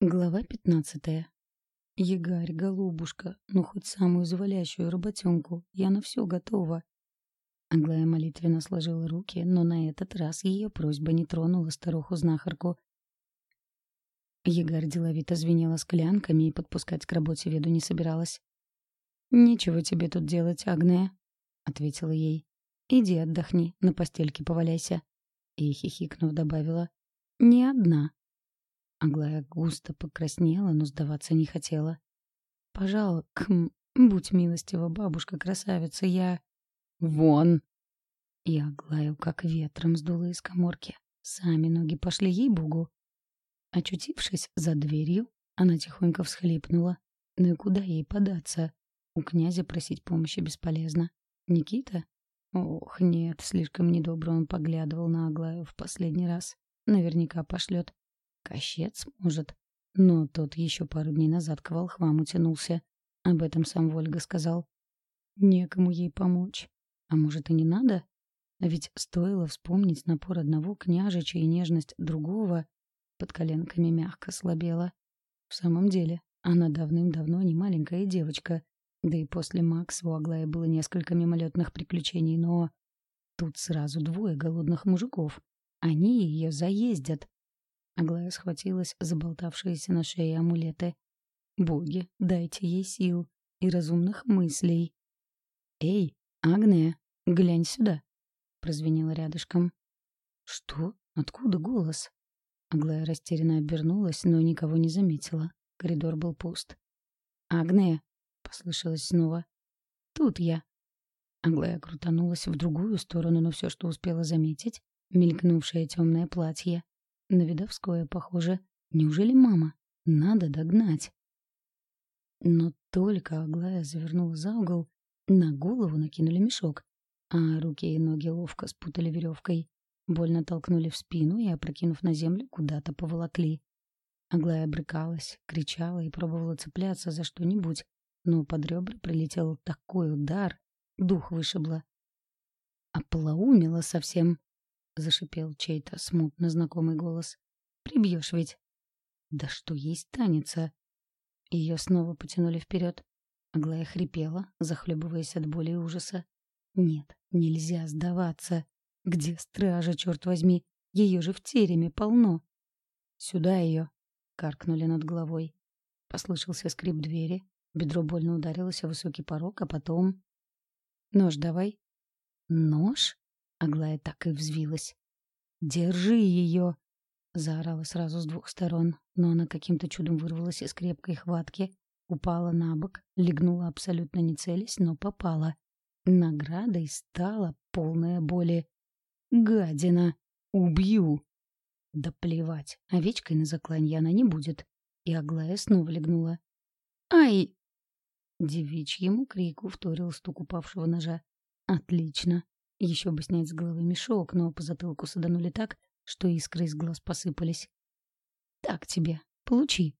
Глава пятнадцатая. Егарь, голубушка, ну хоть самую завалящую работенку, я на все готова. Аглая молитвенно сложила руки, но на этот раз ее просьба не тронула старуху-знахарку. Егарь деловито звенела склянками и подпускать к работе веду не собиралась. «Нечего тебе тут делать, Агния», — ответила ей. «Иди отдохни, на постельке поваляйся». И, хихикнув, добавила. «Не одна». Аглая густо покраснела, но сдаваться не хотела. «Пожалуй, кхм, будь милостива, бабушка-красавица, я...» «Вон!» И Аглаю как ветром сдуло из коморки. Сами ноги пошли ей-богу. Очутившись за дверью, она тихонько всхлипнула. Ну и куда ей податься? У князя просить помощи бесполезно. Никита? Ох, нет, слишком недобро он поглядывал на Аглаю в последний раз. Наверняка пошлет. Кощец, может. Но тот еще пару дней назад к волхвам утянулся. Об этом сам Вольга сказал. Некому ей помочь. А может и не надо? А ведь стоило вспомнить напор одного княжича и нежность другого, под коленками мягко слабела. В самом деле, она давным-давно не маленькая девочка, да и после Макса у Аглая было несколько мимолетных приключений, но тут сразу двое голодных мужиков. Они ее заездят. Аглая схватилась за болтавшиеся на шее амулеты. «Боги, дайте ей сил и разумных мыслей». «Эй, Агния, глянь сюда!» — прозвенело рядышком. «Что? Откуда голос?» Аглая растерянно обернулась, но никого не заметила. Коридор был пуст. «Агния!» — послышалось снова. «Тут я!» Аглая крутанулась в другую сторону, но все, что успела заметить — мелькнувшее темное платье. На видовское похоже. Неужели мама? Надо догнать. Но только Аглая завернула за угол, на голову накинули мешок, а руки и ноги ловко спутали веревкой. Больно толкнули в спину и, опрокинув на землю, куда-то поволокли. Аглая брыкалась, кричала и пробовала цепляться за что-нибудь, но под ребра прилетел такой удар, дух вышибло. Оплоумила совсем зашипел чей-то смутно знакомый голос. Прибьешь ведь. Да что есть станется? Ее снова потянули вперед. Аглая хрипела, захлебываясь от боли и ужаса. Нет, нельзя сдаваться. Где стража, черт возьми? Ее же в тереме полно. Сюда ее, каркнули над головой. Послышался скрип двери. Бедро больно ударилось о высокий порог, а потом... Нож давай. Нож? Аглая так и взвилась. «Держи ее!» — заорала сразу с двух сторон, но она каким-то чудом вырвалась из крепкой хватки, упала на бок, легнула абсолютно не целясь, но попала. Наградой стала полная боли. «Гадина! Убью!» Да плевать, овечкой на закланье она не будет. И Аглая снова легнула. «Ай!» Девичьему крику вторил стук упавшего ножа. «Отлично! Еще бы снять с головы мешок, но по затылку саданули так, что искры из глаз посыпались. «Так тебе, получи!»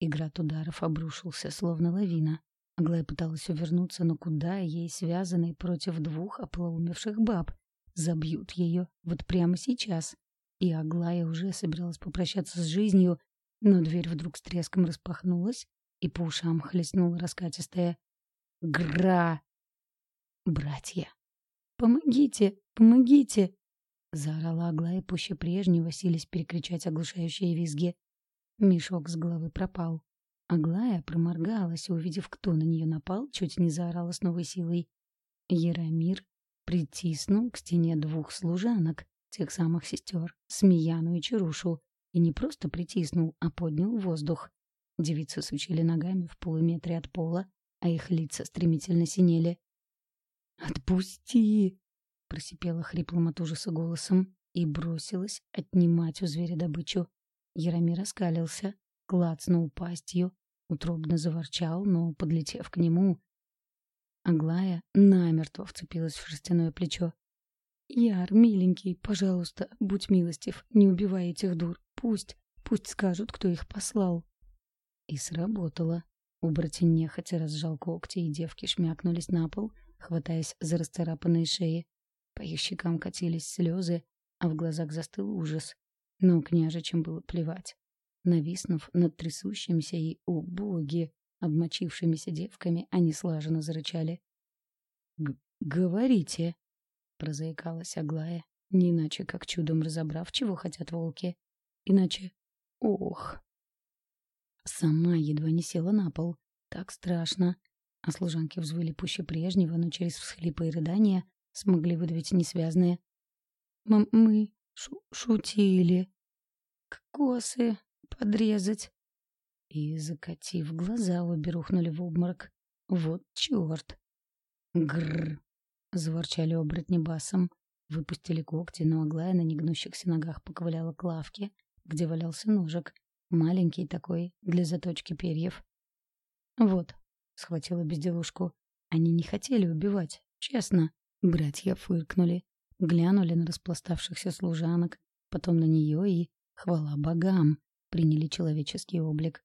Игра ударов обрушился, словно лавина. Аглая пыталась увернуться, но куда ей связанной против двух оплоумевших баб? Забьют ее вот прямо сейчас. И Аглая уже собиралась попрощаться с жизнью, но дверь вдруг с треском распахнулась, и по ушам хлестнула раскатистая «Гра!» «Братья!» «Помогите! Помогите!» Заорала Аглая пуще прежнего, силясь перекричать оглушающие визги. Мешок с головы пропал. Аглая проморгалась, увидев, кто на нее напал, чуть не заорала с новой силой. Яромир притиснул к стене двух служанок, тех самых сестер, Смеяну и Чарушу, и не просто притиснул, а поднял воздух. Девицы сучили ногами в полуметре от пола, а их лица стремительно синели. «Отпусти!» — просипела хриплым от ужаса голосом и бросилась отнимать у зверя добычу. Яромир раскалился, клацнул пастью, утробно заворчал, но, подлетев к нему, Аглая намертво вцепилась в шерстяное плечо. «Яр, миленький, пожалуйста, будь милостив, не убивай этих дур. Пусть, пусть скажут, кто их послал». И сработало. Оборотень нехотя разжал когти, и девки шмякнулись на пол — хватаясь за расцарапанные шеи. По их щекам катились слезы, а в глазах застыл ужас. Но княжичем было плевать. Нависнув над трясущимися и, о боги, обмочившимися девками, они слаженно зарычали. «Говорите!» — прозаикалась Аглая, не иначе как чудом разобрав, чего хотят волки. Иначе... Ох! Сама едва не села на пол. Так страшно. А служанки взвыли пуще прежнего, но через всхлипы и рыдания смогли выдавить несвязные. «Мы, мы шу шутили. Косы подрезать». И, закатив глаза, обе рухнули в обморок. «Вот черт!» «Грррр!» — заворчали оборотни басом. Выпустили когти, но Аглая на негнущихся ногах поковыляла к лавке, где валялся ножик. Маленький такой, для заточки перьев. «Вот», — схватила безделушку. Они не хотели убивать, честно. Братья фыркнули, глянули на распластавшихся служанок, потом на нее и, хвала богам, приняли человеческий облик.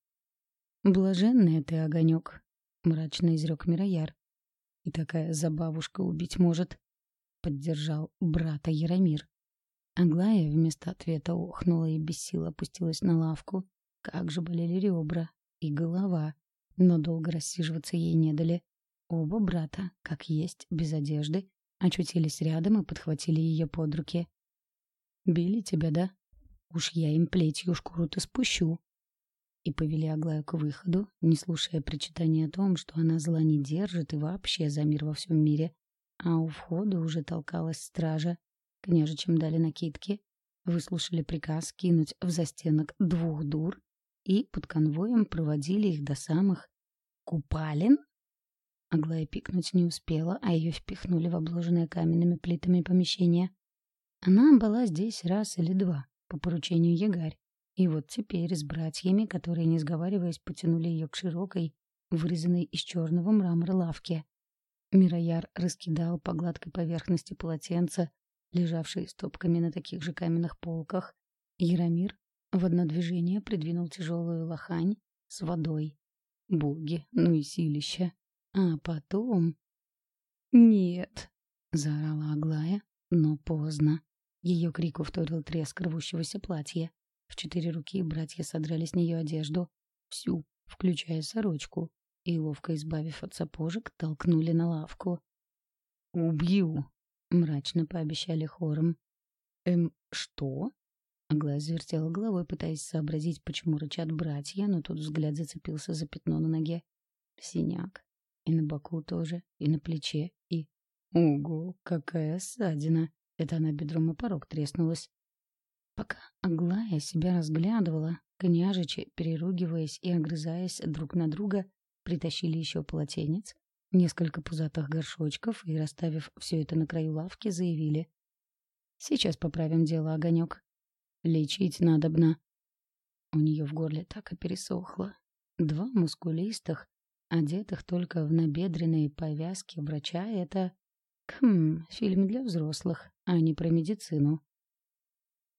«Блаженный ты, огонек», — мрачно изрек Мирояр. «И такая забавушка убить может», — поддержал брата Яромир. Аглая вместо ответа охнула и без сил опустилась на лавку. Как же болели ребра и голова, но долго рассиживаться ей не дали. Оба брата, как есть, без одежды, очутились рядом и подхватили ее под руки. «Били тебя, да? Уж я им плетью шкуру-то спущу». И повели Аглаю к выходу, не слушая причитания о том, что она зла не держит и вообще за мир во всем мире. А у входа уже толкалась стража, Княжичам дали накидки, выслушали приказ кинуть в застенок двух дур и под конвоем проводили их до самых купалин. Аглая пикнуть не успела, а ее впихнули в обложенное каменными плитами помещение. Она была здесь раз или два, по поручению Ягарь. И вот теперь с братьями, которые, не сговариваясь, потянули ее к широкой, вырезанной из черного мрамора лавке. Мирояр раскидал по гладкой поверхности полотенца лежавшие стопками на таких же каменных полках, Яромир в одно движение придвинул тяжелую лохань с водой. Боги, ну и силища. А потом... «Нет!» — заорала Аглая, но поздно. Ее крику вторил треск рвущегося платья. В четыре руки братья содрали с нее одежду, всю, включая сорочку, и, ловко избавив от сапожек, толкнули на лавку. «Убью!» Мрачно пообещали хором. «Эм, что?» Аглая завертела головой, пытаясь сообразить, почему рычат братья, но тут взгляд зацепился за пятно на ноге. Синяк. И на боку тоже, и на плече, и... Ого, какая ссадина! Это она бедром и порог треснулась. Пока Аглая себя разглядывала, княжичи, переругиваясь и огрызаясь друг на друга, притащили еще полотенец, несколько пузатых горшочков и, расставив все это на краю лавки, заявили. «Сейчас поправим дело, огонек. Лечить надобно». У нее в горле так и пересохло. Два мускулистых, одетых только в набедренные повязки врача — это... Хм, фильм для взрослых, а не про медицину.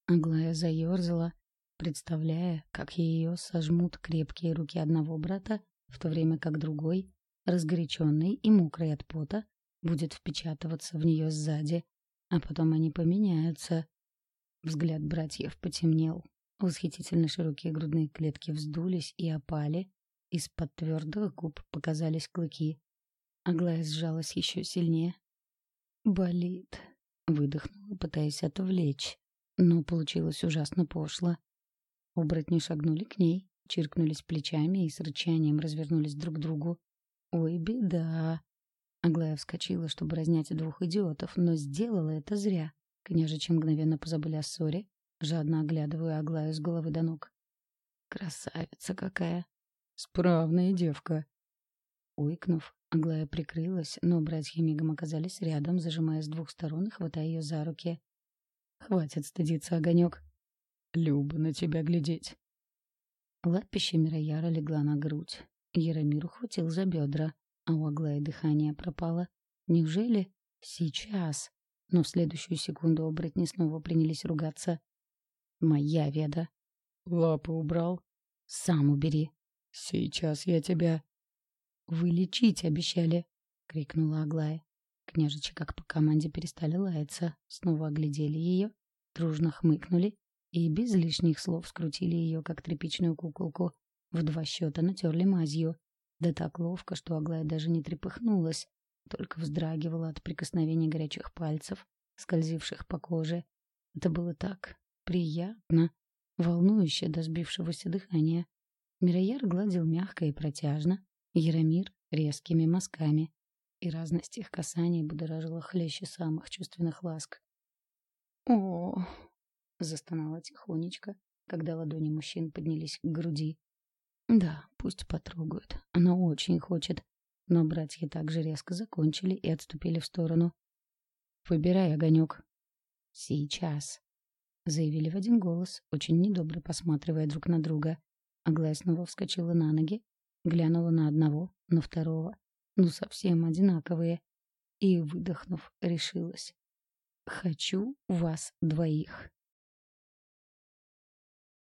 Аглая заерзала, представляя, как ее сожмут крепкие руки одного брата, в то время как другой разгоряченный и мокрый от пота, будет впечатываться в нее сзади, а потом они поменяются. Взгляд братьев потемнел. Восхитительно широкие грудные клетки вздулись и опали. Из-под твердых губ показались клыки. Аглая сжалась еще сильнее. «Болит», — выдохнула, пытаясь отвлечь. Но получилось ужасно пошло. Оборотни шагнули к ней, чиркнулись плечами и с рычанием развернулись друг к другу. Ой, беда. Аглая вскочила, чтобы разнять двух идиотов, но сделала это зря. Княжичи мгновенно позабыли о ссоре, жадно оглядывая Аглаю с головы до ног. Красавица какая! Справная девка! Уикнув, Аглая прикрылась, но братья мигом оказались рядом, зажимая с двух сторон и хватая ее за руки. «Хватит стыдиться, огонек. Люба на тебя глядеть!» Лапище Мирояра легла на грудь. Яромир ухватил за бедра, а у Аглаи дыхание пропало. Неужели сейчас? Но в следующую секунду оборотни снова принялись ругаться. «Моя веда!» «Лапы убрал?» «Сам убери!» «Сейчас я тебя...» «Вы лечить обещали!» — крикнула Аглая. Княжичи, как по команде, перестали лаяться, снова оглядели ее, дружно хмыкнули и без лишних слов скрутили ее, как тряпичную куколку. В два счета натерли мазью. Да так ловко, что Аглая даже не трепыхнулась, только вздрагивала от прикосновения горячих пальцев, скользивших по коже. Это было так приятно, волнующе до сбившегося дыхания. Мирояр гладил мягко и протяжно, Яромир — резкими мазками, и разность их касаний будоражила хлеще самых чувственных ласк. о застонала тихонечко, когда ладони мужчин поднялись к груди. Да, пусть потрогают. Она очень хочет. Но братья также резко закончили и отступили в сторону. «Выбирай, огонек». «Сейчас», — заявили в один голос, очень недобро посматривая друг на друга. Аглая снова вскочила на ноги, глянула на одного, на второго. Ну, совсем одинаковые. И, выдохнув, решилась. «Хочу вас двоих».